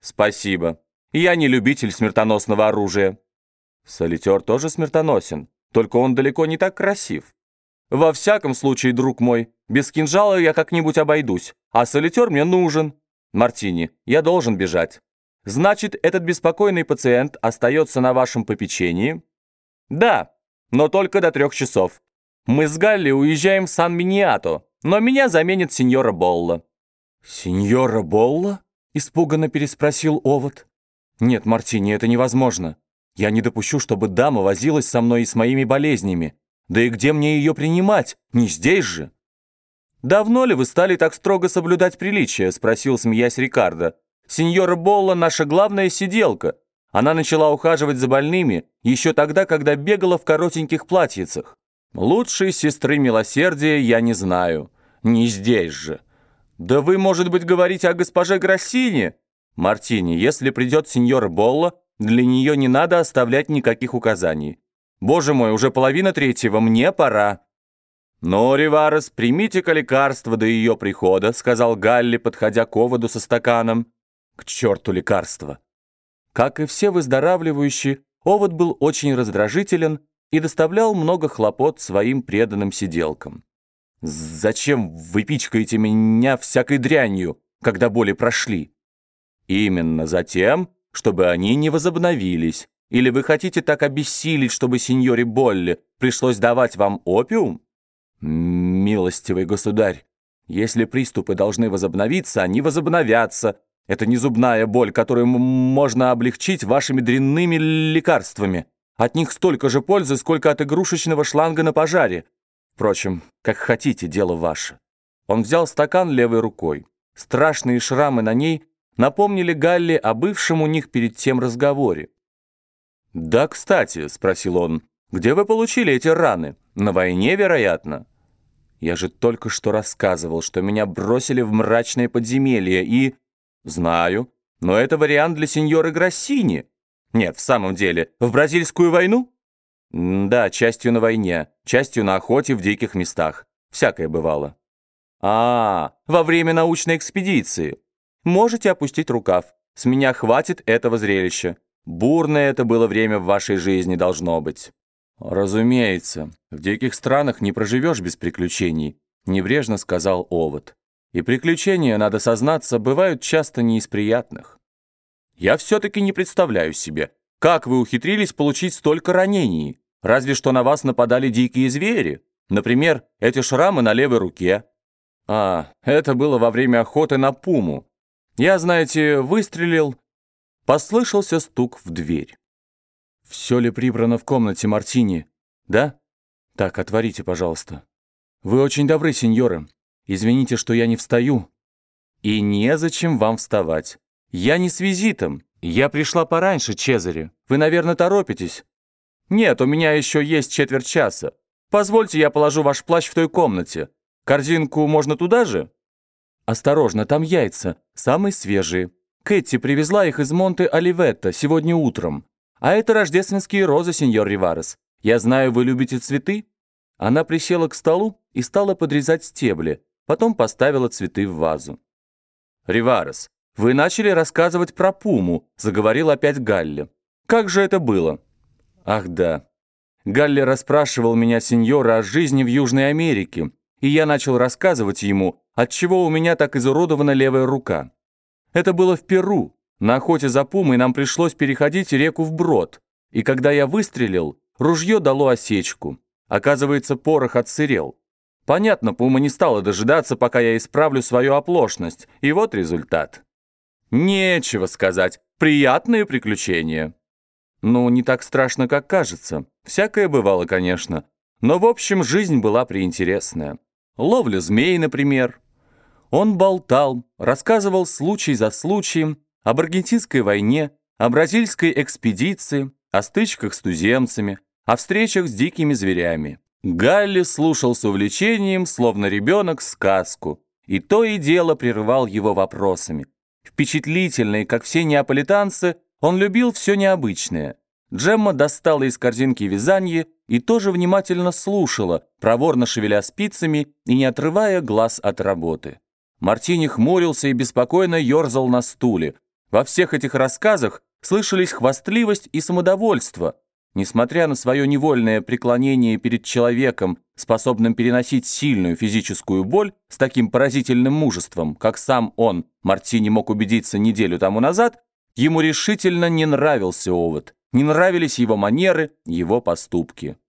Спасибо. Я не любитель смертоносного оружия. Солитер тоже смертоносен, только он далеко не так красив. Во всяком случае, друг мой, без кинжала я как-нибудь обойдусь, а солитер мне нужен. Мартини, я должен бежать. Значит, этот беспокойный пациент остается на вашем попечении? Да, но только до трех часов. Мы с Галли уезжаем в Сан-Миниато, но меня заменит сеньора Болла. Сеньора Болла? Испуганно переспросил Овод. Нет, Мартини, это невозможно. Я не допущу, чтобы дама возилась со мной и с моими болезнями. Да и где мне ее принимать? Не здесь же. «Давно ли вы стали так строго соблюдать приличия?» — спросил, смеясь Рикардо. «Сеньора Болла — наша главная сиделка. Она начала ухаживать за больными еще тогда, когда бегала в коротеньких платьицах. Лучшей сестры милосердия я не знаю. Не здесь же. Да вы, может быть, говорите о госпоже Гроссине? Мартини, если придет сеньора Болла, для нее не надо оставлять никаких указаний. Боже мой, уже половина третьего, мне пора. «Ну, Риварес, примите-ка лекарство до ее прихода», сказал Галли, подходя к оводу со стаканом. «К черту лекарства!» Как и все выздоравливающие, овод был очень раздражителен и доставлял много хлопот своим преданным сиделкам. «Зачем вы пичкаете меня всякой дрянью, когда боли прошли?» «Именно за тем, чтобы они не возобновились. Или вы хотите так обессилить, чтобы сеньоре Болли пришлось давать вам опиум?» «Милостивый государь, если приступы должны возобновиться, они возобновятся. Это не зубная боль, которую можно облегчить вашими дрянными лекарствами. От них столько же пользы, сколько от игрушечного шланга на пожаре. Впрочем, как хотите, дело ваше». Он взял стакан левой рукой. Страшные шрамы на ней напомнили Галли о бывшем у них перед тем разговоре. «Да, кстати», — спросил он, — «где вы получили эти раны? На войне, вероятно?» Я же только что рассказывал, что меня бросили в мрачное подземелье и... Знаю, но это вариант для сеньоры Гроссини. Нет, в самом деле, в бразильскую войну? Да, частью на войне, частью на охоте в диких местах. Всякое бывало. А, во время научной экспедиции. Можете опустить рукав. С меня хватит этого зрелища. Бурное это было время в вашей жизни должно быть. «Разумеется, в диких странах не проживешь без приключений», — небрежно сказал Овод. «И приключения, надо сознаться, бывают часто не из приятных. Я все-таки не представляю себе, как вы ухитрились получить столько ранений, разве что на вас нападали дикие звери, например, эти шрамы на левой руке. А, это было во время охоты на пуму. Я, знаете, выстрелил...» Послышался стук в дверь. «Все ли прибрано в комнате, Мартини? Да? Так, отворите, пожалуйста. Вы очень добры, сеньоры. Извините, что я не встаю». «И незачем вам вставать. Я не с визитом. Я пришла пораньше, Чезаре. Вы, наверное, торопитесь?» «Нет, у меня еще есть четверть часа. Позвольте, я положу ваш плащ в той комнате. Корзинку можно туда же?» «Осторожно, там яйца, самые свежие. Кэти привезла их из Монте-Оливетто сегодня утром. «А это рождественские розы, сеньор Риварес. Я знаю, вы любите цветы». Она присела к столу и стала подрезать стебли, потом поставила цветы в вазу. «Риварес, вы начали рассказывать про Пуму», — заговорил опять Галли. «Как же это было?» «Ах да. Галли расспрашивал меня, сеньора, о жизни в Южной Америке, и я начал рассказывать ему, отчего у меня так изуродована левая рука. Это было в Перу, на охоте за пумой нам пришлось переходить реку вброд, и когда я выстрелил, ружье дало осечку. Оказывается, порох отсырел. Понятно, пума не стала дожидаться, пока я исправлю свою оплошность, и вот результат. Нечего сказать, приятные приключения. Ну, не так страшно, как кажется. Всякое бывало, конечно. Но, в общем, жизнь была приинтересная. Ловля змей, например. Он болтал, рассказывал случай за случаем, об аргентинской войне, о бразильской экспедиции, о стычках с туземцами, о встречах с дикими зверями. Галли слушал с увлечением, словно ребенок, сказку, и то и дело прерывал его вопросами. Впечатлительный, как все неаполитанцы, он любил все необычное. Джемма достала из корзинки вязание и тоже внимательно слушала, проворно шевеля спицами и не отрывая глаз от работы. Мартини хмурился и беспокойно ерзал на стуле, Во всех этих рассказах слышались хвастливость и самодовольство. Несмотря на свое невольное преклонение перед человеком, способным переносить сильную физическую боль с таким поразительным мужеством, как сам он, Мартини мог убедиться неделю тому назад, ему решительно не нравился овод, не нравились его манеры, его поступки.